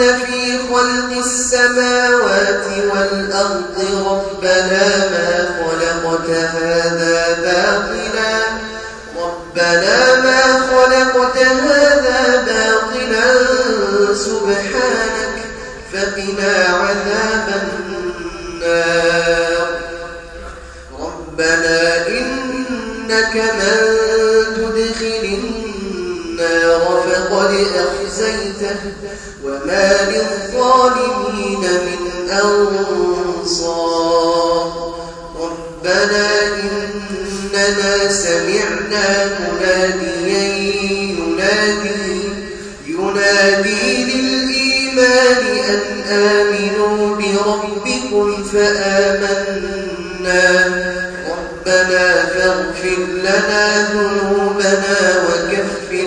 ويتفكرون في خلق السماوات والأرض ربنا ما خلقت هذا باطلا. ربنا ما خلقت هذا باطلا. سبحانك فقنا عذاب النار. ربنا إنك من فقد أخزيته وما للظالمين من أنصار. ربنا إننا سمعنا مناديا ينادي ينادي للإيمان أن آمنوا بربكم فآمنا. ربنا فاغفر لنا ذنوبنا وكفر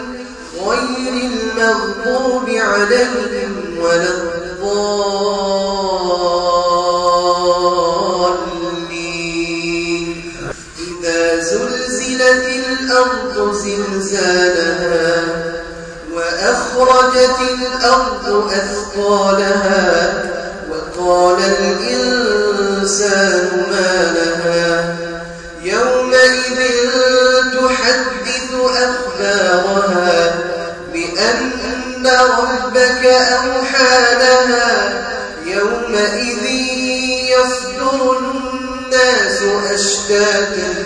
عليهم ولا الضالين. إذا زلزلت الأرض زلزالها وأخرجت الأرض أثقالها وقال الإنسان ما لها يومئذ تحدث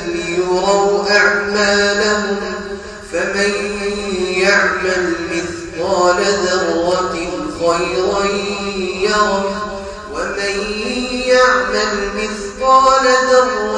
ليروا أعمالهم فمن يعمل مثقال ذرة خيرا يره ومن يعمل مثقال ذرة